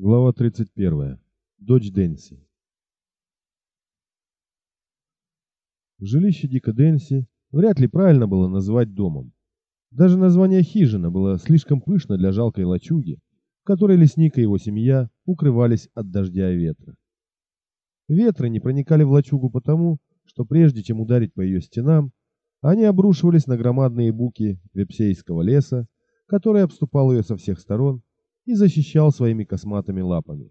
Глава 31. Дочь Дэнси. Жилище Дика Дэнси вряд ли правильно было назвать домом. Даже название хижина было слишком пышно для жалкой лачуги, в которой лесник и его семья укрывались от дождя и ветра. Ветры не проникали в лачугу потому, что прежде чем ударить по ее стенам, они обрушивались на громадные буки вепсейского леса, который обступал ее со всех сторон и защищал своими косматыми лапами.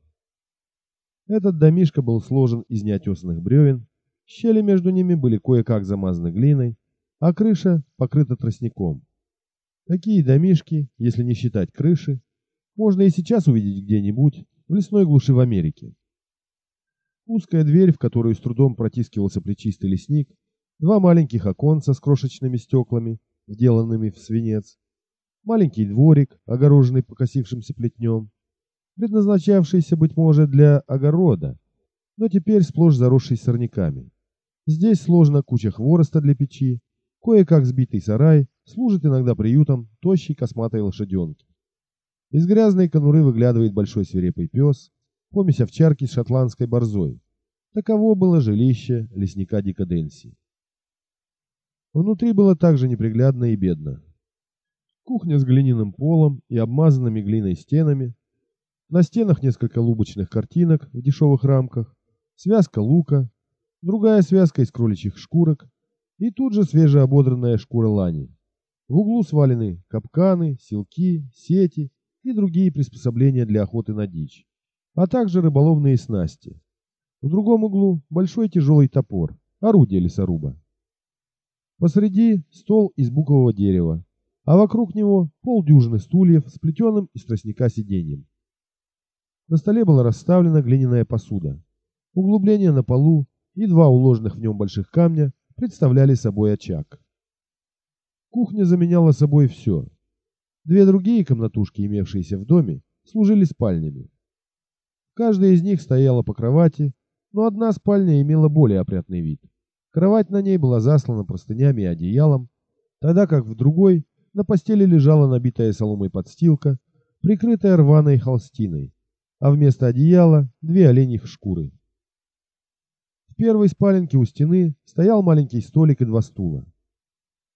Этот домишко был сложен из неотесанных бревен, щели между ними были кое-как замазаны глиной, а крыша покрыта тростником. Такие домишки, если не считать крыши, можно и сейчас увидеть где-нибудь в лесной глуши в Америке. Узкая дверь, в которую с трудом протискивался плечистый лесник, два маленьких оконца с крошечными стеклами, вделанными в свинец, маленький дворик, огороженный покосившимся плетнем, предназначавшийся, быть может, для огорода, но теперь сплошь заросший сорняками. Здесь сложена куча хвороста для печи, кое-как сбитый сарай служит иногда приютом тощей косматой лошаденки. Из грязной конуры выглядывает большой свирепый пес, помесь овчарки с шотландской борзой. Таково было жилище лесника Дикаденси. Внутри было также неприглядно и бедно. Кухня с глиняным полом и обмазанными глиной стенами. На стенах несколько лубочных картинок в дешевых рамках, связка лука, другая связка из кроличьих шкурок и тут же свежеободранная шкура лани. В углу свалены капканы, силки, сети и другие приспособления для охоты на дичь, а также рыболовные снасти. В другом углу большой тяжелый топор, орудие лесоруба. Посреди стол из букового дерева, а вокруг него полдюжины стульев с плетеным из тростника сиденьем. На столе была расставлена глиняная посуда. Углубление на полу и два уложенных в нем больших камня представляли собой очаг. Кухня заменяла собой все. Две другие комнатушки, имевшиеся в доме, служили спальнями. Каждая из них стояла по кровати, но одна спальня имела более опрятный вид. Кровать на ней была заслана простынями и одеялом, тогда как в другой на постели лежала набитая соломой подстилка, прикрытая рваной холстиной, а вместо одеяла две оленьих шкуры. В первой спаленке у стены стоял маленький столик и два стула.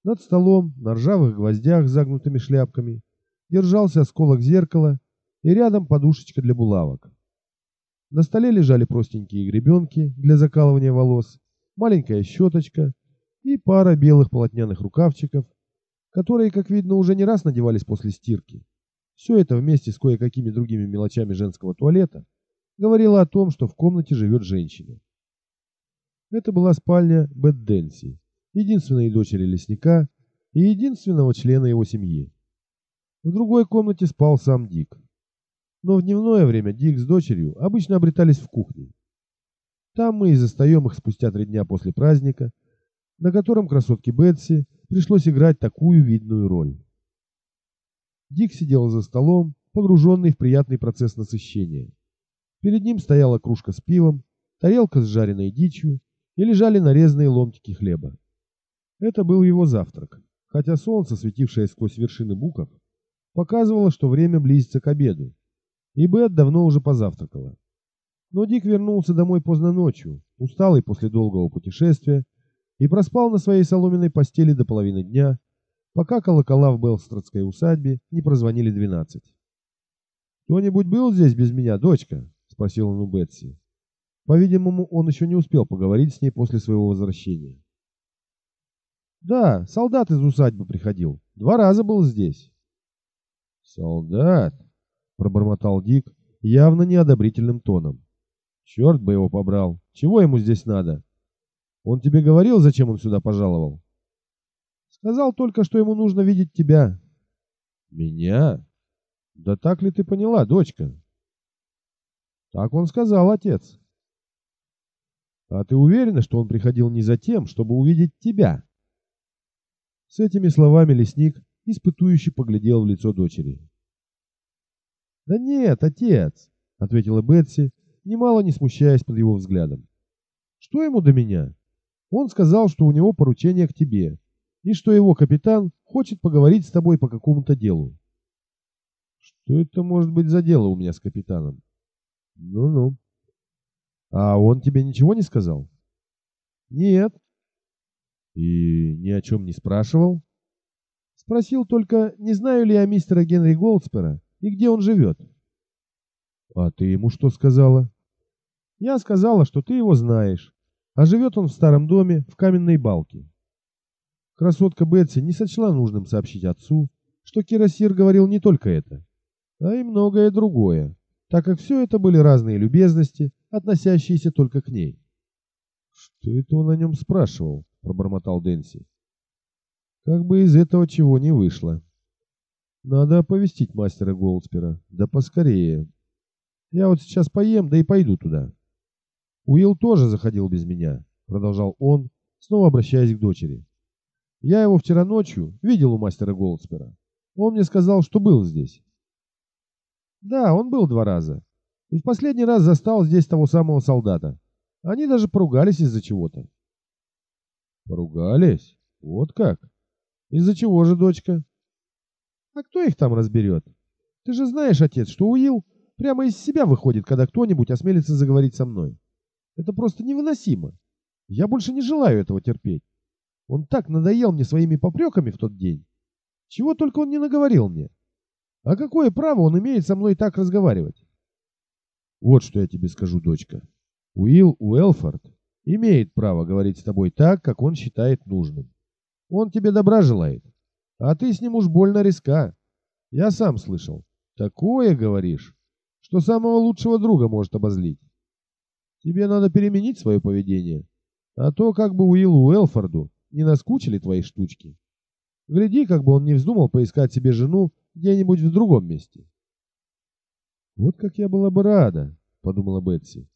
Над столом, на ржавых гвоздях с загнутыми шляпками, держался осколок зеркала и рядом подушечка для булавок. На столе лежали простенькие гребенки для закалывания волос, маленькая щеточка и пара белых полотняных рукавчиков которые, как видно, уже не раз надевались после стирки. Все это вместе с кое-какими другими мелочами женского туалета говорило о том, что в комнате живет женщина. Это была спальня Бет Дэнси, единственной дочери лесника и единственного члена его семьи. В другой комнате спал сам Дик. Но в дневное время Дик с дочерью обычно обретались в кухне. Там мы и застаем их спустя три дня после праздника, на котором красотке Бетси пришлось играть такую видную роль. Дик сидел за столом, погруженный в приятный процесс насыщения. Перед ним стояла кружка с пивом, тарелка с жареной дичью и лежали нарезанные ломтики хлеба. Это был его завтрак, хотя солнце, светившее сквозь вершины буков, показывало, что время близится к обеду, и Бет давно уже позавтракала. Но Дик вернулся домой поздно ночью, усталый после долгого путешествия, и проспал на своей соломенной постели до половины дня, пока колокола в Белстрадской усадьбе не прозвонили двенадцать. «Кто-нибудь был здесь без меня, дочка?» — спросил он у Бетси. По-видимому, он еще не успел поговорить с ней после своего возвращения. «Да, солдат из усадьбы приходил. Два раза был здесь». «Солдат?» — пробормотал Дик явно неодобрительным тоном. «Черт бы его побрал! Чего ему здесь надо?» Он тебе говорил, зачем он сюда пожаловал? Сказал только, что ему нужно видеть тебя. Меня? Да так ли ты поняла, дочка? Так он сказал, отец. А ты уверена, что он приходил не за тем, чтобы увидеть тебя? С этими словами лесник испытующе поглядел в лицо дочери. «Да нет, отец», — ответила Бетси, немало не смущаясь под его взглядом. «Что ему до меня? Он сказал, что у него поручение к тебе, и что его капитан хочет поговорить с тобой по какому-то делу. Что это может быть за дело у меня с капитаном? Ну-ну. А он тебе ничего не сказал? Нет. И ни о чем не спрашивал? Спросил только, не знаю ли я мистера Генри Голдспера и где он живет. А ты ему что сказала? Я сказала, что ты его знаешь, а живет он в старом доме в каменной балке. Красотка Бетси не сочла нужным сообщить отцу, что Кирасир говорил не только это, а и многое другое, так как все это были разные любезности, относящиеся только к ней. «Что это он о нем спрашивал?» — пробормотал Дэнси. «Как бы из этого чего не вышло. Надо оповестить мастера Голдспера, да поскорее. Я вот сейчас поем, да и пойду туда». «Уилл тоже заходил без меня», — продолжал он, снова обращаясь к дочери. «Я его вчера ночью видел у мастера Голдспера. Он мне сказал, что был здесь». «Да, он был два раза. И в последний раз застал здесь того самого солдата. Они даже поругались из-за чего-то». «Поругались? Вот как? Из-за чего же, дочка?» «А кто их там разберет? Ты же знаешь, отец, что Уилл прямо из себя выходит, когда кто-нибудь осмелится заговорить со мной. Это просто невыносимо. Я больше не желаю этого терпеть. Он так надоел мне своими попреками в тот день. Чего только он не наговорил мне. А какое право он имеет со мной так разговаривать? Вот что я тебе скажу, дочка. Уилл Уэлфорд имеет право говорить с тобой так, как он считает нужным. Он тебе добра желает, а ты с ним уж больно риска. Я сам слышал. Такое говоришь, что самого лучшего друга может обозлить. Тебе надо переменить свое поведение, а то как бы Уиллу Уэлфорду не наскучили твои штучки. Гляди, как бы он не вздумал поискать себе жену где-нибудь в другом месте. Вот как я была бы рада, подумала Бетси.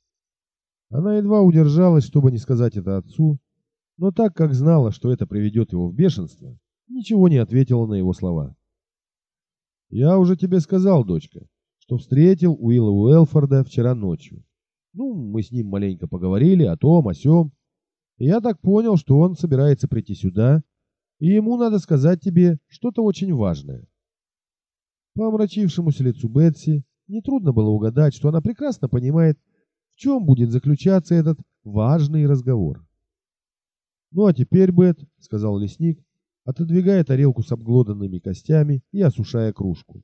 Она едва удержалась, чтобы не сказать это отцу, но так как знала, что это приведет его в бешенство, ничего не ответила на его слова. «Я уже тебе сказал, дочка, что встретил Уилла Уэлфорда вчера ночью. Ну, мы с ним маленько поговорили о том, о сём. Я так понял, что он собирается прийти сюда, и ему надо сказать тебе что-то очень важное. По омрачившемуся лицу Бетси нетрудно было угадать, что она прекрасно понимает, в чем будет заключаться этот важный разговор. «Ну а теперь, Бет», — сказал лесник, отодвигая тарелку с обглоданными костями и осушая кружку.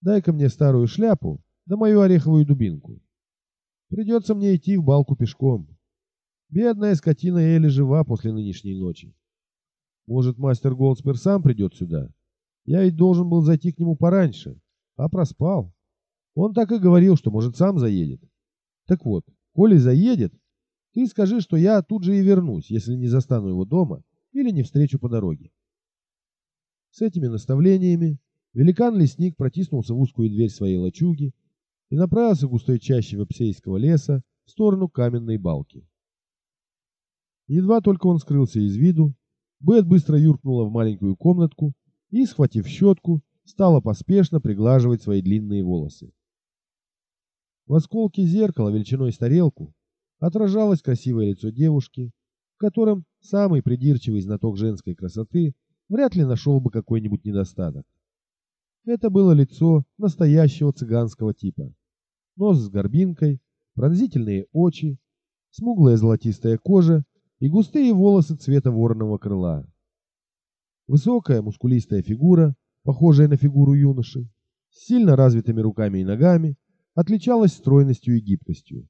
«Дай-ка мне старую шляпу да мою ореховую дубинку. Придется мне идти в балку пешком. Бедная скотина еле жива после нынешней ночи. Может, мастер Голдспер сам придет сюда? Я ведь должен был зайти к нему пораньше, а проспал. Он так и говорил, что, может, сам заедет. Так вот, коли заедет, ты скажи, что я тут же и вернусь, если не застану его дома или не встречу по дороге. С этими наставлениями великан-лесник протиснулся в узкую дверь своей лачуги и направился густой чаще вепсейского леса в сторону каменной балки. Едва только он скрылся из виду, Бет быстро юркнула в маленькую комнатку и, схватив щетку, стала поспешно приглаживать свои длинные волосы. В осколке зеркала величиной с тарелку отражалось красивое лицо девушки, в котором самый придирчивый знаток женской красоты вряд ли нашел бы какой-нибудь недостаток. Это было лицо настоящего цыганского типа нос с горбинкой, пронзительные очи, смуглая золотистая кожа и густые волосы цвета вороного крыла. Высокая мускулистая фигура, похожая на фигуру юноши, с сильно развитыми руками и ногами, отличалась стройностью и гибкостью.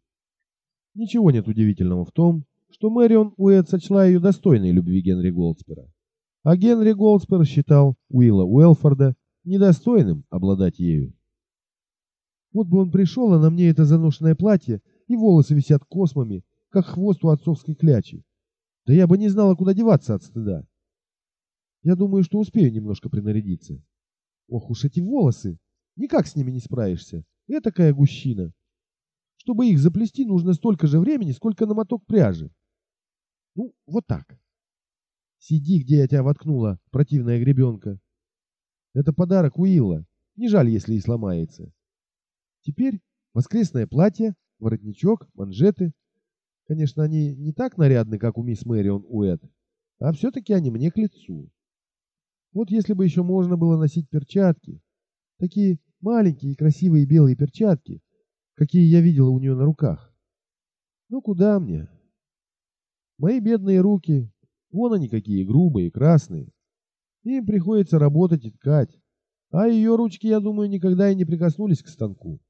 Ничего нет удивительного в том, что Мэрион Уэд сочла ее достойной любви Генри Голдспера, а Генри Голдспер считал Уилла Уэлфорда недостойным обладать ею. Вот бы он пришел, а на мне это заношенное платье, и волосы висят космами, как хвост у отцовской клячи. Да я бы не знала, куда деваться от стыда. Я думаю, что успею немножко принарядиться. Ох уж эти волосы! Никак с ними не справишься. Этакая гущина. Чтобы их заплести, нужно столько же времени, сколько на моток пряжи. Ну, вот так. Сиди, где я тебя воткнула, противная гребенка. Это подарок Уилла. Не жаль, если и сломается. Теперь воскресное платье, воротничок, манжеты. Конечно, они не так нарядны, как у мисс Мэрион Уэд, а все-таки они мне к лицу. Вот если бы еще можно было носить перчатки. Такие маленькие и красивые белые перчатки, какие я видела у нее на руках. Ну куда мне? Мои бедные руки, вон они какие грубые, красные. Им приходится работать и ткать. А ее ручки, я думаю, никогда и не прикоснулись к станку.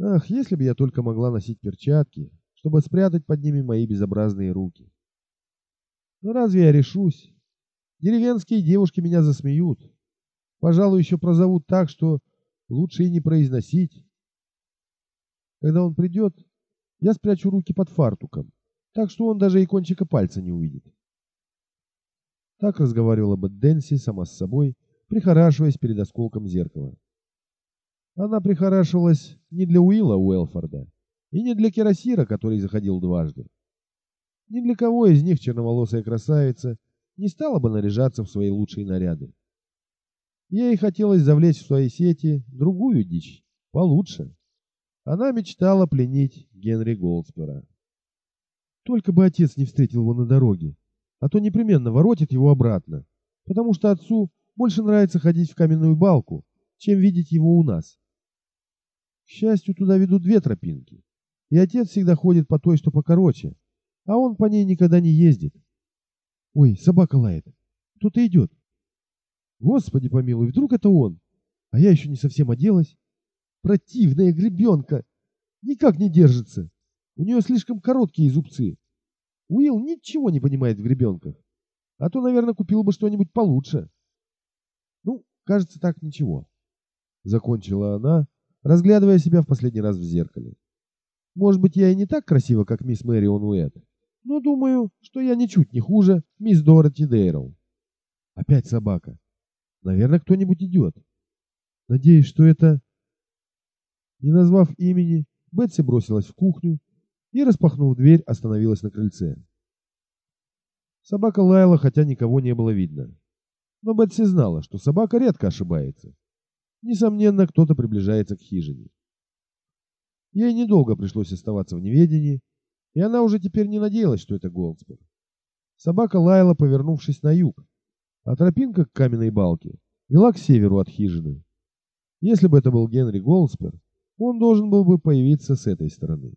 Ах, если бы я только могла носить перчатки, чтобы спрятать под ними мои безобразные руки. Но разве я решусь? Деревенские девушки меня засмеют. Пожалуй, еще прозовут так, что лучше и не произносить. Когда он придет, я спрячу руки под фартуком, так что он даже и кончика пальца не увидит. Так разговаривала бы Дэнси сама с собой, прихорашиваясь перед осколком зеркала. Она прихорашивалась не для Уилла Уэлфорда и не для Кирасира, который заходил дважды. Ни для кого из них черноволосая красавица не стала бы наряжаться в свои лучшие наряды. Ей хотелось завлечь в свои сети другую дичь, получше. Она мечтала пленить Генри Голдспера. Только бы отец не встретил его на дороге, а то непременно воротит его обратно, потому что отцу больше нравится ходить в каменную балку, чем видеть его у нас. К счастью, туда ведут две тропинки, и отец всегда ходит по той, что покороче, а он по ней никогда не ездит. Ой, собака лает. Кто-то идет. Господи помилуй, вдруг это он? А я еще не совсем оделась. Противная гребенка. Никак не держится. У нее слишком короткие зубцы. Уилл ничего не понимает в гребенках. А то, наверное, купил бы что-нибудь получше. Ну, кажется, так ничего. Закончила она, разглядывая себя в последний раз в зеркале. Может быть, я и не так красива, как мисс Мэрион Уэт, но думаю, что я ничуть не хуже мисс Дороти Дейрл. Опять собака. Наверное, кто-нибудь идет. Надеюсь, что это... Не назвав имени, Бетси бросилась в кухню и, распахнув дверь, остановилась на крыльце. Собака лаяла, хотя никого не было видно. Но Бетси знала, что собака редко ошибается. Несомненно, кто-то приближается к хижине. Ей недолго пришлось оставаться в неведении, и она уже теперь не надеялась, что это Голдспер. Собака лаяла, повернувшись на юг, а тропинка к каменной балке вела к северу от хижины. Если бы это был Генри Голдспер, он должен был бы появиться с этой стороны.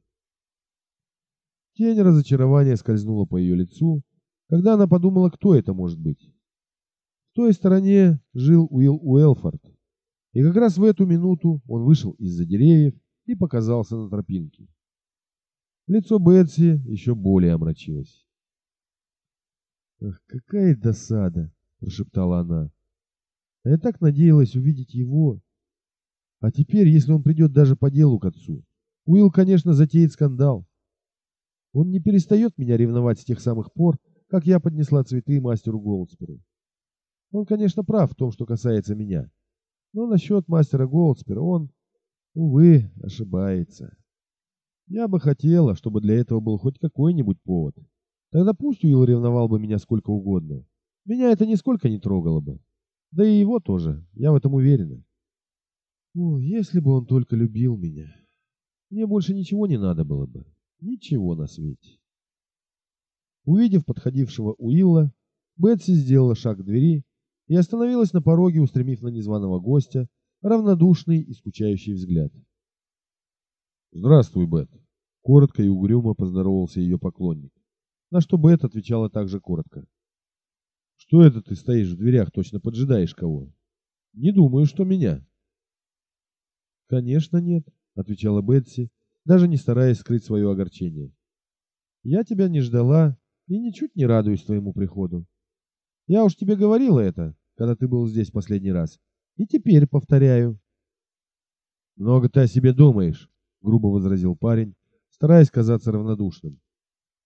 Тень разочарования скользнула по ее лицу, когда она подумала, кто это может быть. В той стороне жил Уилл Уэлфорд, и как раз в эту минуту он вышел из-за деревьев и показался на тропинке. Лицо Бетси еще более омрачилось. «Ах, какая досада!» – прошептала она. «А я так надеялась увидеть его. А теперь, если он придет даже по делу к отцу, Уилл, конечно, затеет скандал. Он не перестает меня ревновать с тех самых пор, как я поднесла цветы мастеру Голдсперу. Он, конечно, прав в том, что касается меня. Но насчет мастера Голдспера он, увы, ошибается. Я бы хотела, чтобы для этого был хоть какой-нибудь повод. Тогда пусть Уилл ревновал бы меня сколько угодно. Меня это нисколько не трогало бы. Да и его тоже, я в этом уверена. О, если бы он только любил меня. Мне больше ничего не надо было бы. Ничего на свете. Увидев подходившего Уилла, Бетси сделала шаг к двери и остановилась на пороге, устремив на незваного гостя равнодушный и скучающий взгляд. «Здравствуй, Бет!» — коротко и угрюмо поздоровался ее поклонник, на что Бет отвечала также коротко. «Что это ты стоишь в дверях, точно поджидаешь кого?» «Не думаю, что меня». «Конечно нет», — отвечала Бетси, даже не стараясь скрыть свое огорчение. «Я тебя не ждала и ничуть не радуюсь твоему приходу. Я уж тебе говорила это, когда ты был здесь последний раз. И теперь повторяю. Много ты о себе думаешь, грубо возразил парень, стараясь казаться равнодушным.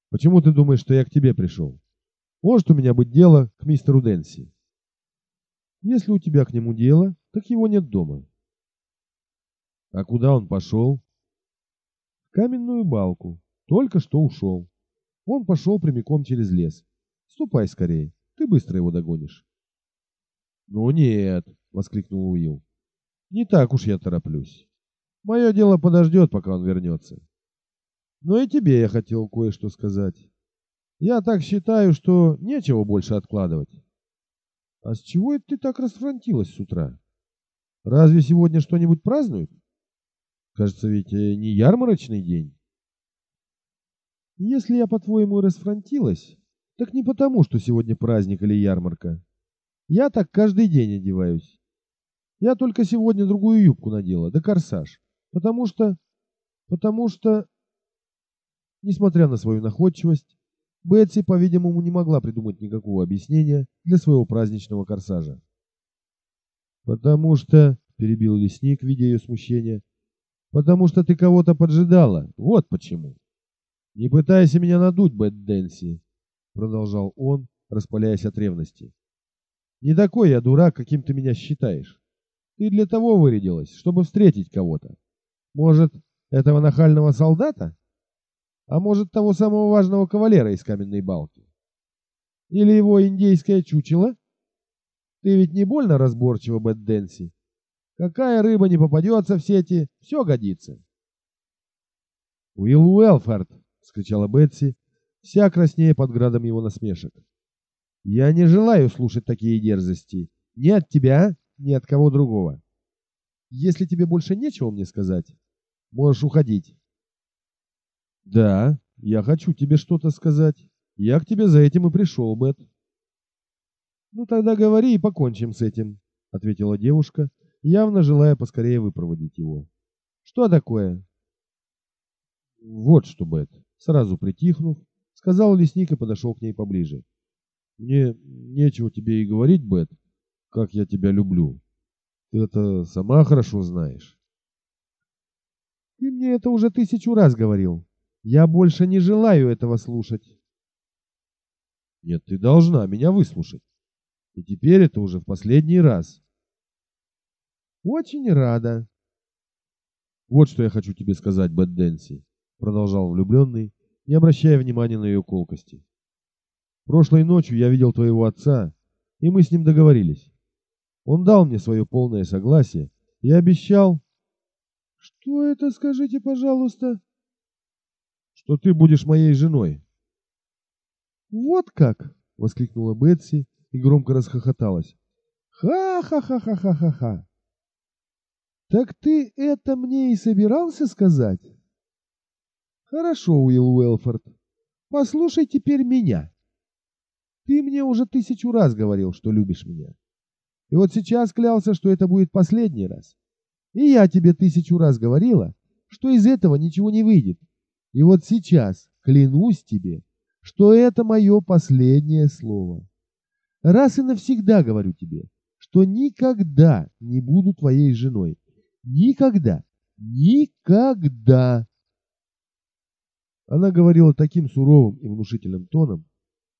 Почему ты думаешь, что я к тебе пришел? Может у меня быть дело к мистеру Дэнси. Если у тебя к нему дело, так его нет дома. А куда он пошел? В каменную балку. Только что ушел. Он пошел прямиком через лес. Ступай скорее, ты быстро его догонишь. «Ну нет», — воскликнул Уилл. «Не так уж я тороплюсь. Мое дело подождет, пока он вернется. Но и тебе я хотел кое-что сказать. Я так считаю, что нечего больше откладывать. А с чего это ты так расфронтилась с утра? Разве сегодня что-нибудь празднуют? Кажется, ведь э, не ярмарочный день. Если я, по-твоему, расфронтилась, так не потому, что сегодня праздник или ярмарка. Я так каждый день одеваюсь. Я только сегодня другую юбку надела, да корсаж. Потому что... Потому что... Несмотря на свою находчивость, Бетси, по-видимому, не могла придумать никакого объяснения для своего праздничного корсажа. «Потому что...» — перебил лесник, видя ее смущение. «Потому что ты кого-то поджидала. Вот почему». «Не пытайся меня надуть, Бет Дэнси», — продолжал он, распаляясь от ревности. «Не такой я дурак, каким ты меня считаешь. Ты для того вырядилась, чтобы встретить кого-то. Может, этого нахального солдата? А может, того самого важного кавалера из каменной балки? Или его индейское чучело? Ты ведь не больно разборчива, Бет Дэнси. Какая рыба не попадется в сети, все годится. «Уилл Уэлфорд!» — скричала Бетси, вся краснея под градом его насмешек. «Я не желаю слушать такие дерзости. Ни от тебя, ни от кого другого. Если тебе больше нечего мне сказать, можешь уходить. Да, я хочу тебе что-то сказать. Я к тебе за этим и пришел, Бет. Ну тогда говори и покончим с этим, ответила девушка, явно желая поскорее выпроводить его. Что такое? Вот что, Бет, сразу притихнув, сказал лесник и подошел к ней поближе. Мне нечего тебе и говорить, Бет, как я тебя люблю. Ты это сама хорошо знаешь. Ты мне это уже тысячу раз говорил. Я больше не желаю этого слушать. Нет, ты должна меня выслушать. И теперь это уже в последний раз. Очень рада. Вот что я хочу тебе сказать, Бэт Дэнси, продолжал влюбленный, не обращая внимания на ее колкости. Прошлой ночью я видел твоего отца, и мы с ним договорились. Он дал мне свое полное согласие и обещал... Что это, скажите, пожалуйста? Что ты будешь моей женой. Вот как! Воскликнула Бетси и громко расхохоталась. Ха-ха-ха-ха-ха-ха-ха! Так ты это мне и собирался сказать? Хорошо, Уилл Уэлфорд. Послушай теперь меня. Ты мне уже тысячу раз говорил, что любишь меня. И вот сейчас клялся, что это будет последний раз. И я тебе тысячу раз говорила, что из этого ничего не выйдет. И вот сейчас клянусь тебе, что это мое последнее слово. Раз и навсегда говорю тебе, что никогда не буду твоей женой. Никогда. Никогда. Она говорила таким суровым и внушительным тоном,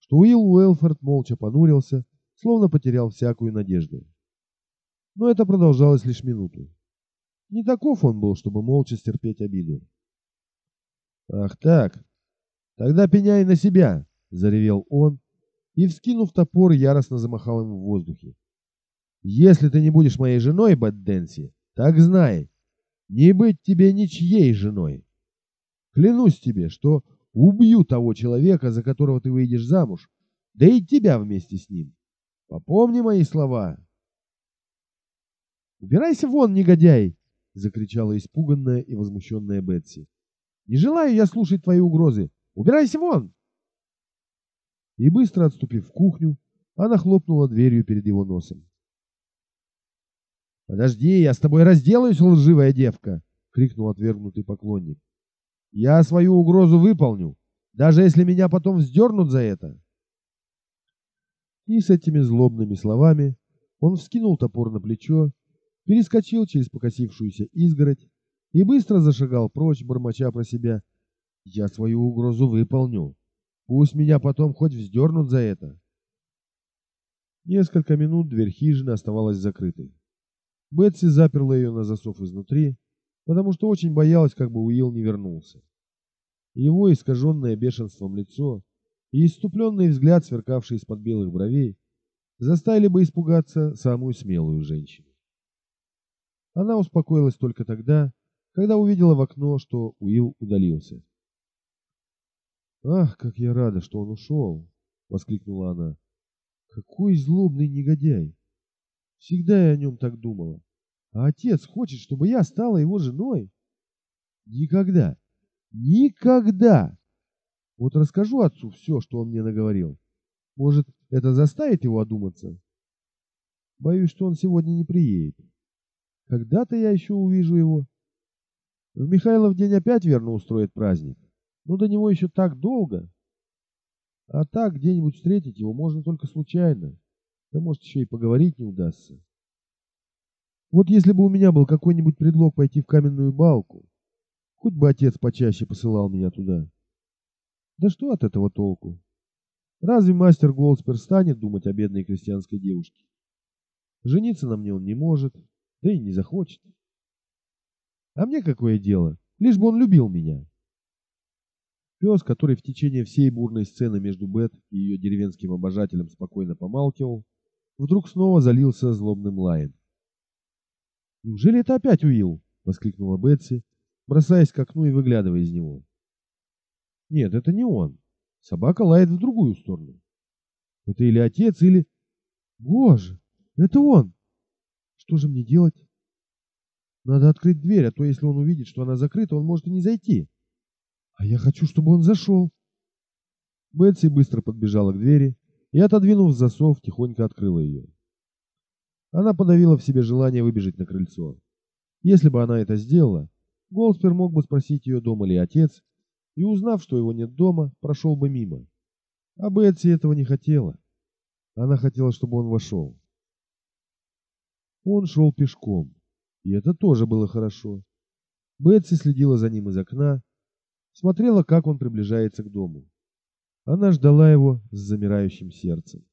что Уилл Уэлфорд молча понурился словно потерял всякую надежду. Но это продолжалось лишь минуту. Не таков он был, чтобы молча стерпеть обиду. «Ах так! Тогда пеняй на себя!» — заревел он и, вскинув топор, яростно замахал им в воздухе. «Если ты не будешь моей женой, Бэт Дэнси, так знай, не быть тебе ничьей женой. Клянусь тебе, что убью того человека, за которого ты выйдешь замуж, да и тебя вместе с ним. Попомни мои слова. «Убирайся вон, негодяй!» — закричала испуганная и возмущенная Бетси. «Не желаю я слушать твои угрозы! Убирайся вон!» И быстро отступив в кухню, она хлопнула дверью перед его носом. «Подожди, я с тобой разделаюсь, лживая девка!» — крикнул отвергнутый поклонник. «Я свою угрозу выполню, даже если меня потом вздернут за это!» И с этими злобными словами он вскинул топор на плечо, перескочил через покосившуюся изгородь и быстро зашагал прочь, бормоча про себя. «Я свою угрозу выполню. Пусть меня потом хоть вздернут за это». Несколько минут дверь хижины оставалась закрытой. Бетси заперла ее на засов изнутри, потому что очень боялась, как бы Уилл не вернулся. Его искаженное бешенством лицо и иступленный взгляд, сверкавший из-под белых бровей, заставили бы испугаться самую смелую женщину. Она успокоилась только тогда, когда увидела в окно, что Уилл удалился. «Ах, как я рада, что он ушел!» — воскликнула она. «Какой злобный негодяй! Всегда я о нем так думала. А отец хочет, чтобы я стала его женой. Никогда. Никогда. Вот расскажу отцу все, что он мне наговорил. Может, это заставит его одуматься? Боюсь, что он сегодня не приедет. Когда-то я еще увижу его. В Михайлов день опять верно устроит праздник. Но до него еще так долго. А так где-нибудь встретить его можно только случайно. Да может еще и поговорить не удастся. Вот если бы у меня был какой-нибудь предлог пойти в каменную балку, хоть бы отец почаще посылал меня туда. Да что от этого толку? Разве мастер Голдспер станет думать о бедной крестьянской девушке? Жениться на мне он не может, да и не захочет. А мне какое дело, лишь бы он любил меня. Пес, который в течение всей бурной сцены между Бет и ее деревенским обожателем спокойно помалкивал, вдруг снова залился злобным лаем. «Неужели это опять Уилл?» — воскликнула Бетси, бросаясь к окну и выглядывая из него. «Нет, это не он. Собака лает в другую сторону. Это или отец, или... Боже, это он! Что же мне делать? Надо открыть дверь, а то если он увидит, что она закрыта, он может и не зайти. А я хочу, чтобы он зашел. Бетси быстро подбежала к двери и, отодвинув засов, тихонько открыла ее. Она подавила в себе желание выбежать на крыльцо. Если бы она это сделала, Голспер мог бы спросить ее, дома ли отец, и, узнав, что его нет дома, прошел бы мимо. А Бетси этого не хотела. Она хотела, чтобы он вошел. Он шел пешком, и это тоже было хорошо. Бетси следила за ним из окна, смотрела, как он приближается к дому. Она ждала его с замирающим сердцем.